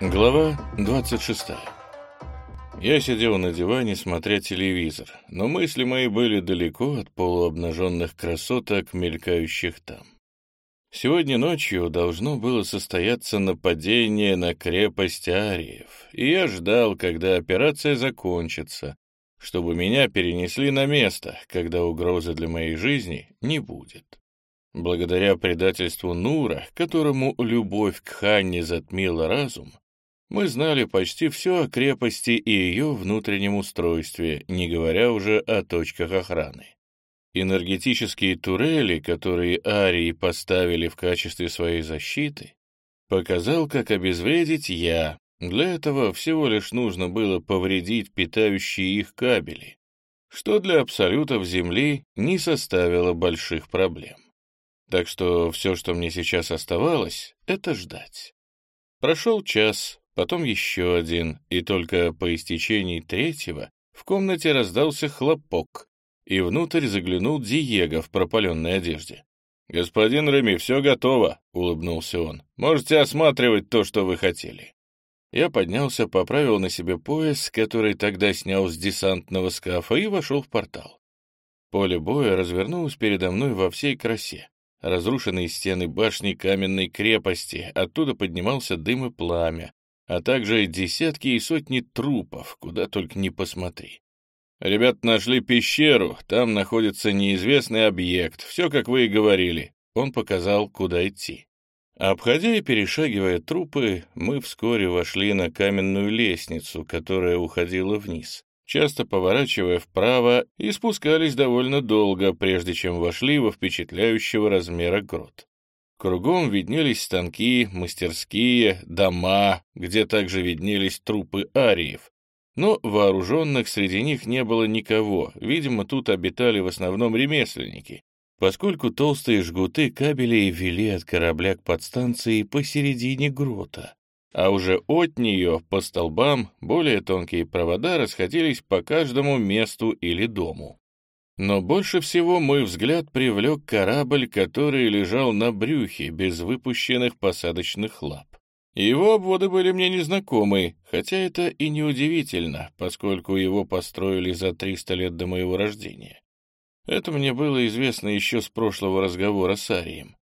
Глава 26 Я сидел на диване, смотря телевизор, но мысли мои были далеко от полуобнаженных красоток, мелькающих там. Сегодня ночью должно было состояться нападение на крепость Ариев, и я ждал, когда операция закончится, чтобы меня перенесли на место, когда угрозы для моей жизни не будет. Благодаря предательству Нура, которому любовь к Ханне затмила разум, мы знали почти все о крепости и ее внутреннем устройстве, не говоря уже о точках охраны. Энергетические турели, которые Арии поставили в качестве своей защиты, показал, как обезвредить я. Для этого всего лишь нужно было повредить питающие их кабели, что для абсолютов Земли не составило больших проблем. Так что все, что мне сейчас оставалось, это ждать. Прошел час, потом еще один, и только по истечении третьего в комнате раздался хлопок, и внутрь заглянул Диего в пропаленной одежде. «Господин Реми, все готово», — улыбнулся он. «Можете осматривать то, что вы хотели». Я поднялся, поправил на себе пояс, который тогда снял с десантного скафа, и вошел в портал. Поле боя развернулось передо мной во всей красе. Разрушенные стены башни каменной крепости, оттуда поднимался дым и пламя, а также десятки и сотни трупов, куда только не посмотри. Ребят нашли пещеру, там находится неизвестный объект, все, как вы и говорили. Он показал, куда идти. Обходя и перешагивая трупы, мы вскоре вошли на каменную лестницу, которая уходила вниз, часто поворачивая вправо, и спускались довольно долго, прежде чем вошли во впечатляющего размера грот. Кругом виднелись станки, мастерские, дома, где также виднелись трупы ариев, но вооруженных среди них не было никого, видимо, тут обитали в основном ремесленники, поскольку толстые жгуты кабелей вели от корабля к подстанции посередине грота, а уже от нее по столбам более тонкие провода расходились по каждому месту или дому. Но больше всего мой взгляд привлек корабль, который лежал на брюхе, без выпущенных посадочных лап. Его обводы были мне незнакомы, хотя это и неудивительно, поскольку его построили за 300 лет до моего рождения. Это мне было известно еще с прошлого разговора с Арием.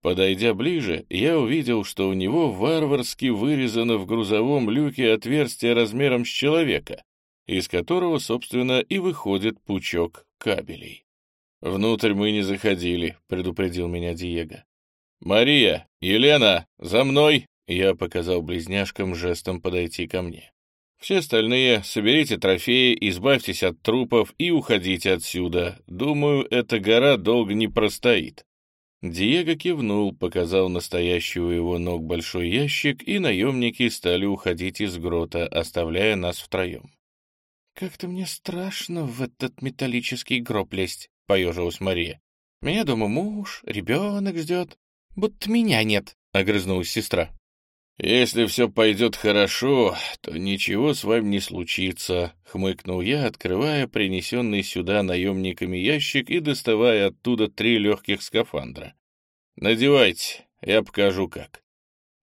Подойдя ближе, я увидел, что у него варварски вырезано в грузовом люке отверстие размером с человека, из которого, собственно, и выходит пучок кабелей. «Внутрь мы не заходили», — предупредил меня Диего. «Мария! Елена! За мной!» Я показал близняшкам жестом подойти ко мне. Все остальные соберите трофеи, избавьтесь от трупов и уходите отсюда. Думаю, эта гора долго не простоит. Диего кивнул, показал настоящий у его ног большой ящик, и наемники стали уходить из грота, оставляя нас втроем. «Как-то мне страшно в этот металлический гроб лезть», — поежилась Мария. «Меня дома муж, ребенок ждет. Будто меня нет», — огрызнулась сестра. «Если все пойдет хорошо, то ничего с вами не случится», — хмыкнул я, открывая принесенный сюда наемниками ящик и доставая оттуда три легких скафандра. «Надевайте, я покажу как».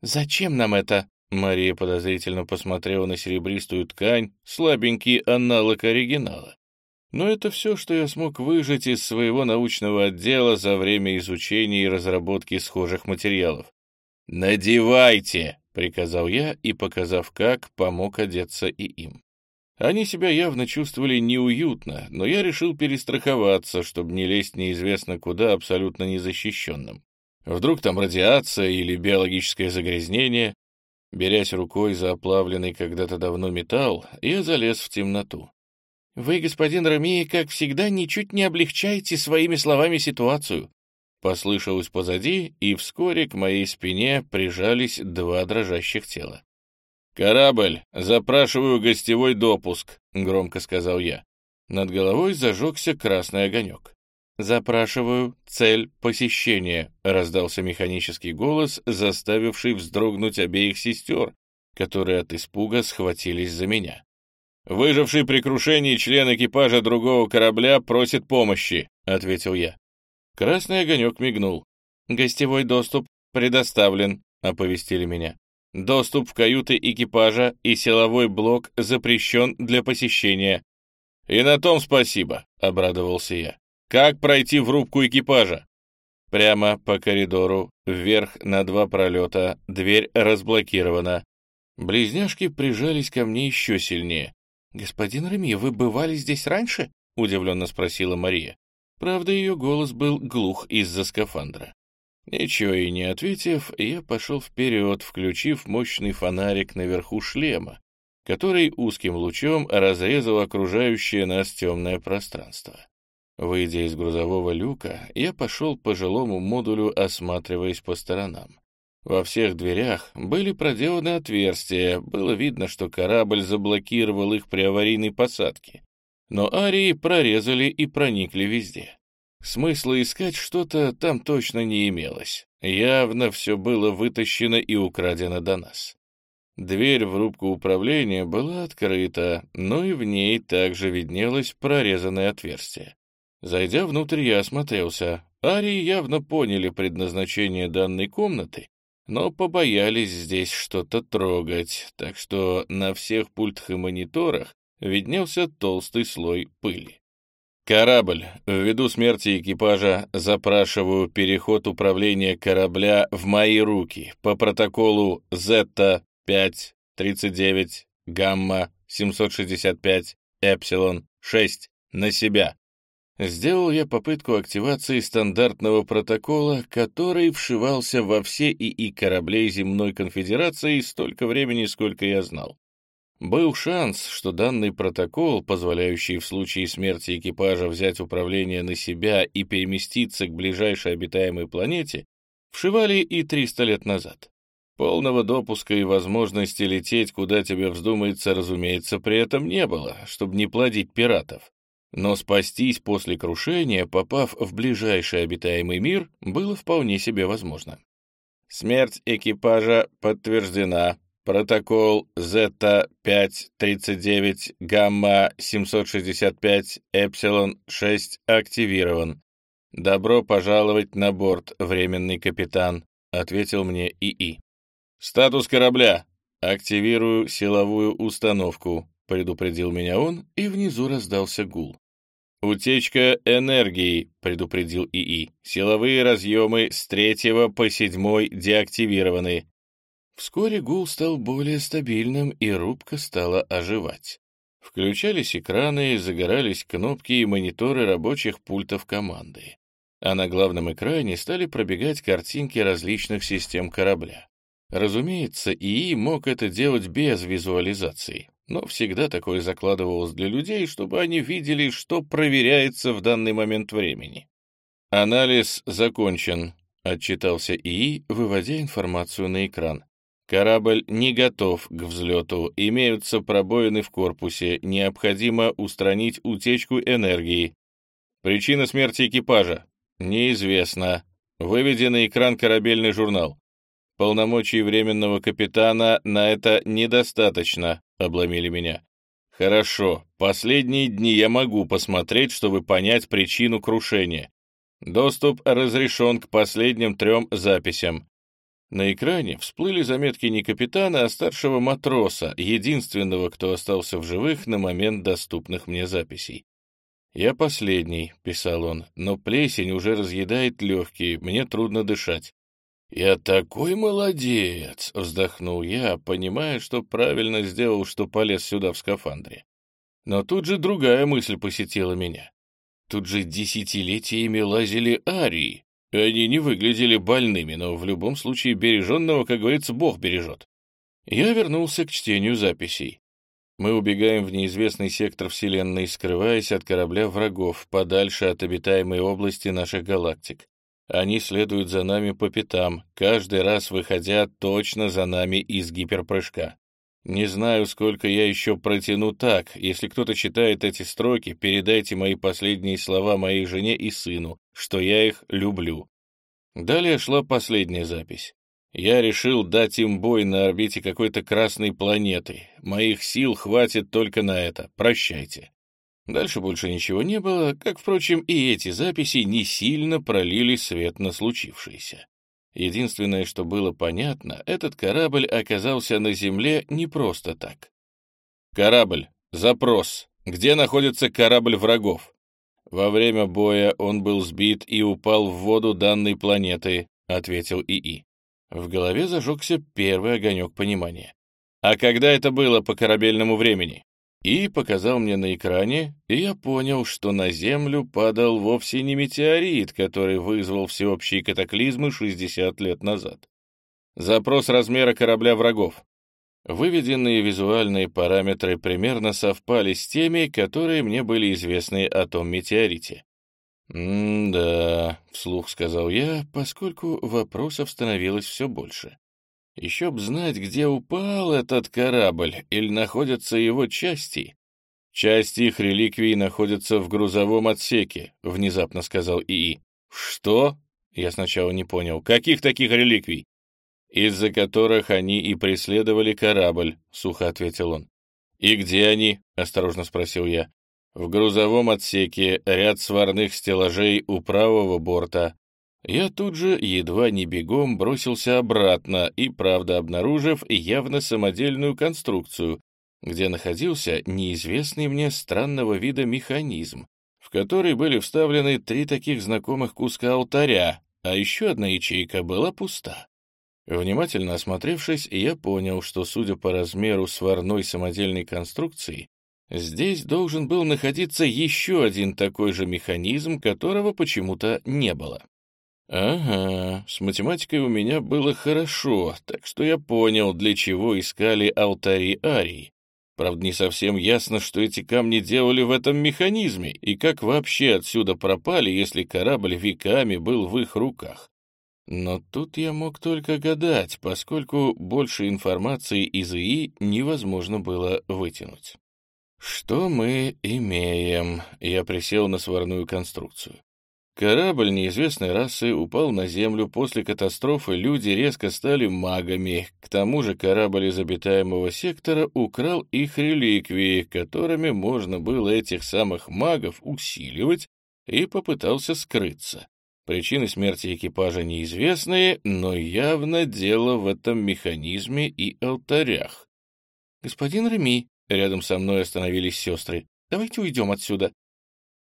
«Зачем нам это?» Мария подозрительно посмотрела на серебристую ткань, слабенький аналог оригинала. Но это все, что я смог выжать из своего научного отдела за время изучения и разработки схожих материалов. «Надевайте!» — приказал я и, показав как, помог одеться и им. Они себя явно чувствовали неуютно, но я решил перестраховаться, чтобы не лезть неизвестно куда абсолютно незащищенным. Вдруг там радиация или биологическое загрязнение. Берясь рукой за оплавленный когда-то давно металл, я залез в темноту. «Вы, господин Рами, как всегда, ничуть не облегчаете своими словами ситуацию», Послышалось позади, и вскоре к моей спине прижались два дрожащих тела. «Корабль, запрашиваю гостевой допуск», — громко сказал я. Над головой зажегся красный огонек. «Запрашиваю цель посещения», — раздался механический голос, заставивший вздрогнуть обеих сестер, которые от испуга схватились за меня. «Выживший при крушении член экипажа другого корабля просит помощи», — ответил я. Красный огонек мигнул. «Гостевой доступ предоставлен», — оповестили меня. Доступ в каюты экипажа и силовой блок запрещен для посещения. И на том спасибо, — обрадовался я. Как пройти в рубку экипажа? Прямо по коридору, вверх на два пролета, дверь разблокирована. Близняшки прижались ко мне еще сильнее. «Господин Реми, вы бывали здесь раньше?» — удивленно спросила Мария. Правда, ее голос был глух из-за скафандра. Ничего и не ответив, я пошел вперед, включив мощный фонарик наверху шлема, который узким лучом разрезал окружающее нас темное пространство. Выйдя из грузового люка, я пошел по жилому модулю, осматриваясь по сторонам. Во всех дверях были проделаны отверстия, было видно, что корабль заблокировал их при аварийной посадке. Но арии прорезали и проникли везде. Смысла искать что-то там точно не имелось. Явно все было вытащено и украдено до нас. Дверь в рубку управления была открыта, но и в ней также виднелось прорезанное отверстие. Зайдя внутрь, я осмотрелся. Арии явно поняли предназначение данной комнаты, но побоялись здесь что-то трогать, так что на всех пультах и мониторах виднелся толстый слой пыли. «Корабль. Ввиду смерти экипажа запрашиваю переход управления корабля в мои руки по протоколу Зетта-5-39, Гамма-765, Эпсилон-6 на себя. Сделал я попытку активации стандартного протокола, который вшивался во все ИИ кораблей земной конфедерации столько времени, сколько я знал. Был шанс, что данный протокол, позволяющий в случае смерти экипажа взять управление на себя и переместиться к ближайшей обитаемой планете, вшивали и 300 лет назад. Полного допуска и возможности лететь, куда тебе вздумается, разумеется, при этом не было, чтобы не плодить пиратов. Но спастись после крушения, попав в ближайший обитаемый мир, было вполне себе возможно. Смерть экипажа подтверждена. Протокол Зета-539 Гамма-765 Эпсилон-6 активирован. «Добро пожаловать на борт, временный капитан», — ответил мне ИИ. «Статус корабля. Активирую силовую установку предупредил меня он, и внизу раздался гул. «Утечка энергии», — предупредил ИИ. «Силовые разъемы с третьего по седьмой деактивированы». Вскоре гул стал более стабильным, и рубка стала оживать. Включались экраны, загорались кнопки и мониторы рабочих пультов команды. А на главном экране стали пробегать картинки различных систем корабля. Разумеется, ИИ мог это делать без визуализации но всегда такое закладывалось для людей, чтобы они видели, что проверяется в данный момент времени. «Анализ закончен», — отчитался ИИ, выводя информацию на экран. «Корабль не готов к взлету, имеются пробоины в корпусе, необходимо устранить утечку энергии. Причина смерти экипажа? Неизвестна. Выведи на экран корабельный журнал. Полномочий временного капитана на это недостаточно обломили меня. Хорошо, последние дни я могу посмотреть, чтобы понять причину крушения. Доступ разрешен к последним трем записям. На экране всплыли заметки не капитана, а старшего матроса, единственного, кто остался в живых на момент доступных мне записей. «Я последний», — писал он, — «но плесень уже разъедает легкие, мне трудно дышать. «Я такой молодец!» — вздохнул я, понимая, что правильно сделал, что полез сюда в скафандре. Но тут же другая мысль посетила меня. Тут же десятилетиями лазили арии. Они не выглядели больными, но в любом случае береженного, как говорится, Бог бережет. Я вернулся к чтению записей. Мы убегаем в неизвестный сектор Вселенной, скрываясь от корабля врагов, подальше от обитаемой области наших галактик. Они следуют за нами по пятам, каждый раз выходя точно за нами из гиперпрыжка. Не знаю, сколько я еще протяну так. Если кто-то читает эти строки, передайте мои последние слова моей жене и сыну, что я их люблю. Далее шла последняя запись. Я решил дать им бой на орбите какой-то красной планеты. Моих сил хватит только на это. Прощайте. Дальше больше ничего не было, как, впрочем, и эти записи не сильно пролили свет на случившееся. Единственное, что было понятно, этот корабль оказался на Земле не просто так. «Корабль, запрос. Где находится корабль врагов?» «Во время боя он был сбит и упал в воду данной планеты», — ответил ИИ. В голове зажегся первый огонек понимания. «А когда это было по корабельному времени?» И показал мне на экране, и я понял, что на Землю падал вовсе не метеорит, который вызвал всеобщие катаклизмы 60 лет назад. Запрос размера корабля врагов. Выведенные визуальные параметры примерно совпали с теми, которые мне были известны о том метеорите. «М-да», — вслух сказал я, поскольку вопросов становилось все больше. Еще б знать, где упал этот корабль или находятся его части. Части их реликвий находятся в грузовом отсеке, внезапно сказал ИИ. Что? Я сначала не понял. Каких таких реликвий? Из-за которых они и преследовали корабль, сухо ответил он. И где они? осторожно спросил я. В грузовом отсеке ряд сварных стеллажей у правого борта, я тут же, едва не бегом, бросился обратно и, правда, обнаружив явно самодельную конструкцию, где находился неизвестный мне странного вида механизм, в который были вставлены три таких знакомых куска алтаря, а еще одна ячейка была пуста. Внимательно осмотревшись, я понял, что, судя по размеру сварной самодельной конструкции, здесь должен был находиться еще один такой же механизм, которого почему-то не было. Ага, с математикой у меня было хорошо, так что я понял, для чего искали алтари Арии. Правда, не совсем ясно, что эти камни делали в этом механизме, и как вообще отсюда пропали, если корабль веками был в их руках. Но тут я мог только гадать, поскольку больше информации из ИИ невозможно было вытянуть. Что мы имеем? Я присел на сварную конструкцию. Корабль неизвестной расы упал на Землю, после катастрофы люди резко стали магами, к тому же корабль из обитаемого сектора украл их реликвии, которыми можно было этих самых магов усиливать, и попытался скрыться. Причины смерти экипажа неизвестные, но явно дело в этом механизме и алтарях. «Господин Реми», — рядом со мной остановились сестры, — «давайте уйдем отсюда.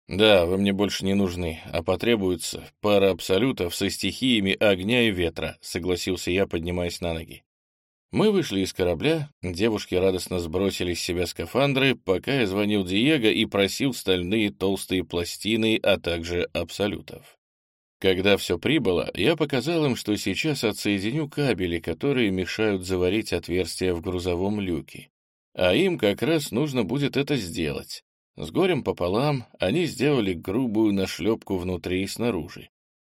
«Да, вы мне больше не нужны, а потребуется пара абсолютов со стихиями огня и ветра», — согласился я, поднимаясь на ноги. Мы вышли из корабля, девушки радостно сбросили с себя скафандры, пока я звонил Диего и просил стальные толстые пластины, а также абсолютов. Когда все прибыло, я показал им, что сейчас отсоединю кабели, которые мешают заварить отверстие в грузовом люке. А им как раз нужно будет это сделать. С горем пополам они сделали грубую нашлепку внутри и снаружи.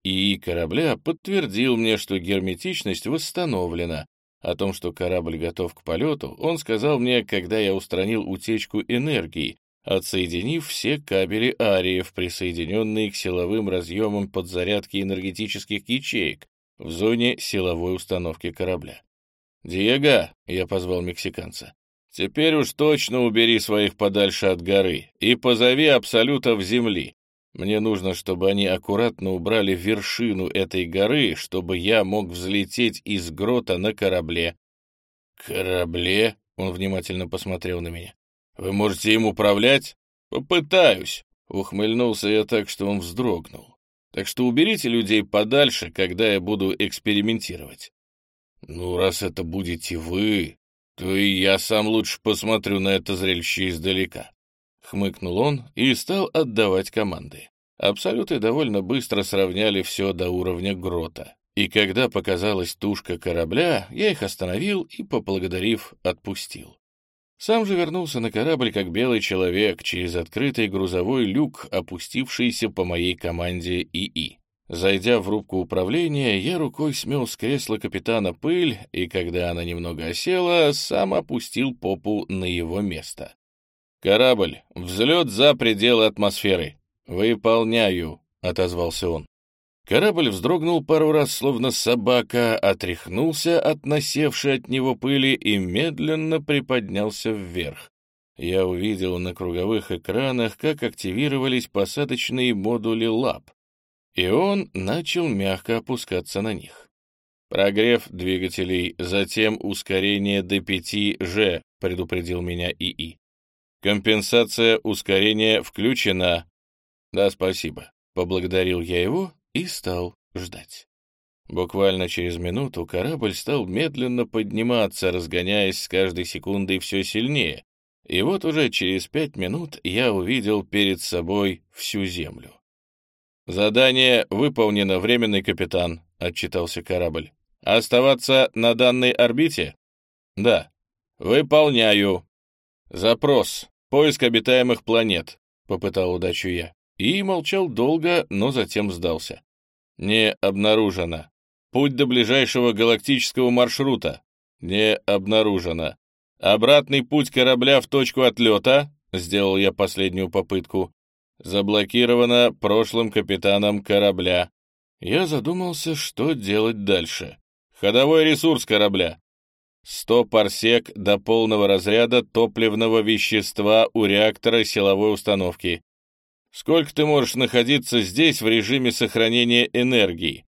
И корабля подтвердил мне, что герметичность восстановлена. О том, что корабль готов к полету, он сказал мне, когда я устранил утечку энергии, отсоединив все кабели ариев, присоединенные к силовым разъемам подзарядки энергетических ячеек в зоне силовой установки корабля. «Диего», — я позвал мексиканца, Теперь уж точно убери своих подальше от горы и позови абсолютов земли. Мне нужно, чтобы они аккуратно убрали вершину этой горы, чтобы я мог взлететь из грота на корабле. Корабле? Он внимательно посмотрел на меня. Вы можете им управлять? Попытаюсь. Ухмыльнулся я так, что он вздрогнул. Так что уберите людей подальше, когда я буду экспериментировать. Ну, раз это будете вы, то и я сам лучше посмотрю на это зрелище издалека. Хмыкнул он и стал отдавать команды. Абсолюты довольно быстро сравняли все до уровня грота. И когда показалась тушка корабля, я их остановил и, поблагодарив, отпустил. Сам же вернулся на корабль как белый человек через открытый грузовой люк, опустившийся по моей команде ИИ. Зайдя в рубку управления, я рукой смел с кресла капитана пыль, и когда она немного осела, сам опустил попу на его место. «Корабль, взлет за пределы атмосферы. Выполняю», — отозвался он. Корабль вздрогнул пару раз, словно собака, отряхнулся от насевшей от него пыли и медленно приподнялся вверх. Я увидел на круговых экранах, как активировались посадочные модули лап и он начал мягко опускаться на них. Прогрев двигателей, затем ускорение до 5G, предупредил меня ИИ. Компенсация ускорения включена. Да, спасибо. Поблагодарил я его и стал ждать. Буквально через минуту корабль стал медленно подниматься, разгоняясь с каждой секундой все сильнее. И вот уже через пять минут я увидел перед собой всю Землю. «Задание выполнено, временный капитан», — отчитался корабль. Оставаться на данной орбите? Да. Выполняю. Запрос. Поиск обитаемых планет. Попытал удачу я. И молчал долго, но затем сдался. Не обнаружено. Путь до ближайшего галактического маршрута. Не обнаружено. Обратный путь корабля в точку отлета. Сделал я последнюю попытку. Заблокировано прошлым капитаном корабля. Я задумался, что делать дальше. Ходовой ресурс корабля. 100 парсек до полного разряда топливного вещества у реактора силовой установки. Сколько ты можешь находиться здесь в режиме сохранения энергии?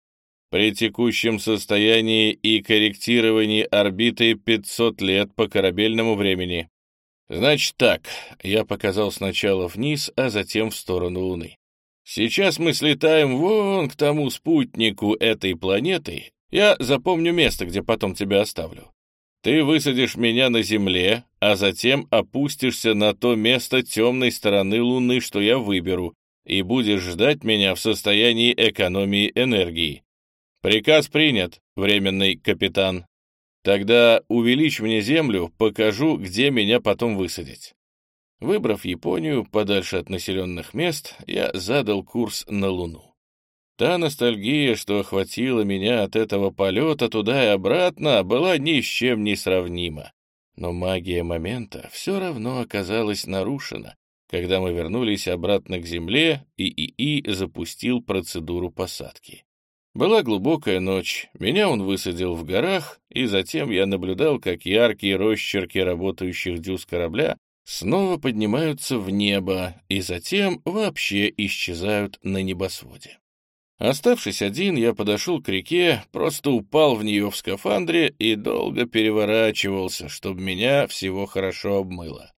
При текущем состоянии и корректировании орбиты 500 лет по корабельному времени. Значит так, я показал сначала вниз, а затем в сторону Луны. Сейчас мы слетаем вон к тому спутнику этой планеты я запомню место, где потом тебя оставлю. Ты высадишь меня на земле, а затем опустишься на то место темной стороны Луны, что я выберу, и будешь ждать меня в состоянии экономии энергии. Приказ принят, временный капитан. Тогда увеличь мне землю, покажу, где меня потом высадить. Выбрав Японию подальше от населенных мест, я задал курс на Луну. Та ностальгия, что охватила меня от этого полета туда и обратно, была ни с чем не сравнима. Но магия момента все равно оказалась нарушена, когда мы вернулись обратно к земле, и ИИ запустил процедуру посадки. Была глубокая ночь, меня он высадил в горах, и затем я наблюдал, как яркие росчерки работающих дюз корабля снова поднимаются в небо и затем вообще исчезают на небосводе. Оставшись один, я подошел к реке, просто упал в нее в скафандре и долго переворачивался, чтобы меня всего хорошо обмыло.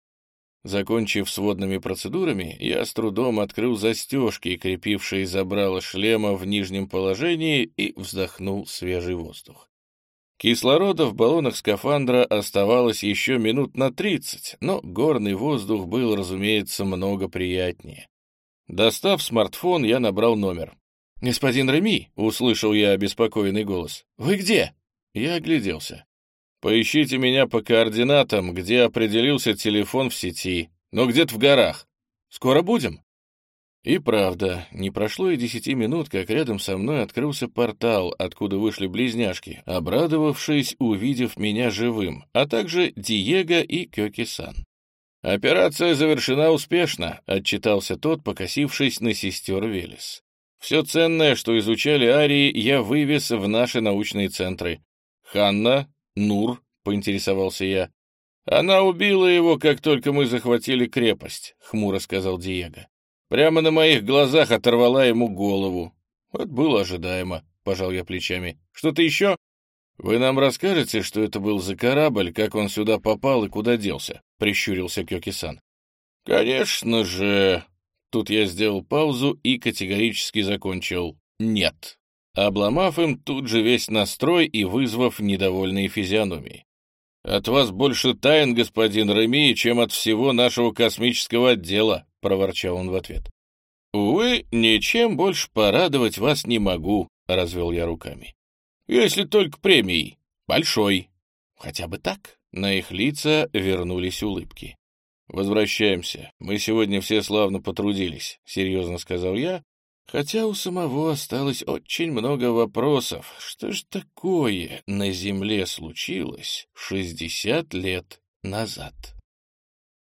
Закончив с водными процедурами, я с трудом открыл застежки, крепившие забрало шлема в нижнем положении, и вздохнул свежий воздух. Кислорода в баллонах скафандра оставалось еще минут на тридцать, но горный воздух был, разумеется, много приятнее. Достав смартфон, я набрал номер. «Господин Реми!» — услышал я обеспокоенный голос. «Вы где?» Я огляделся. «Поищите меня по координатам, где определился телефон в сети, но где-то в горах. Скоро будем?» И правда, не прошло и десяти минут, как рядом со мной открылся портал, откуда вышли близняшки, обрадовавшись, увидев меня живым, а также Диего и Кёки-сан. «Операция завершена успешно», — отчитался тот, покосившись на сестер Велес. Все ценное, что изучали арии, я вывез в наши научные центры. Ханна, Нур, поинтересовался я. Она убила его, как только мы захватили крепость, хмуро сказал Диего. Прямо на моих глазах оторвала ему голову. Вот было ожидаемо, пожал я плечами. Что-то еще? Вы нам расскажете, что это был за корабль, как он сюда попал и куда делся? Прищурился Кёки-сан. Конечно же, Тут я сделал паузу и категорически закончил «нет», обломав им тут же весь настрой и вызвав недовольные физиономии. «От вас больше тайн, господин Реми, чем от всего нашего космического отдела», — проворчал он в ответ. «Увы, ничем больше порадовать вас не могу», — развел я руками. «Если только премией. Большой. Хотя бы так». На их лица вернулись улыбки. «Возвращаемся. Мы сегодня все славно потрудились», — серьезно сказал я, хотя у самого осталось очень много вопросов. Что ж такое на Земле случилось шестьдесят лет назад?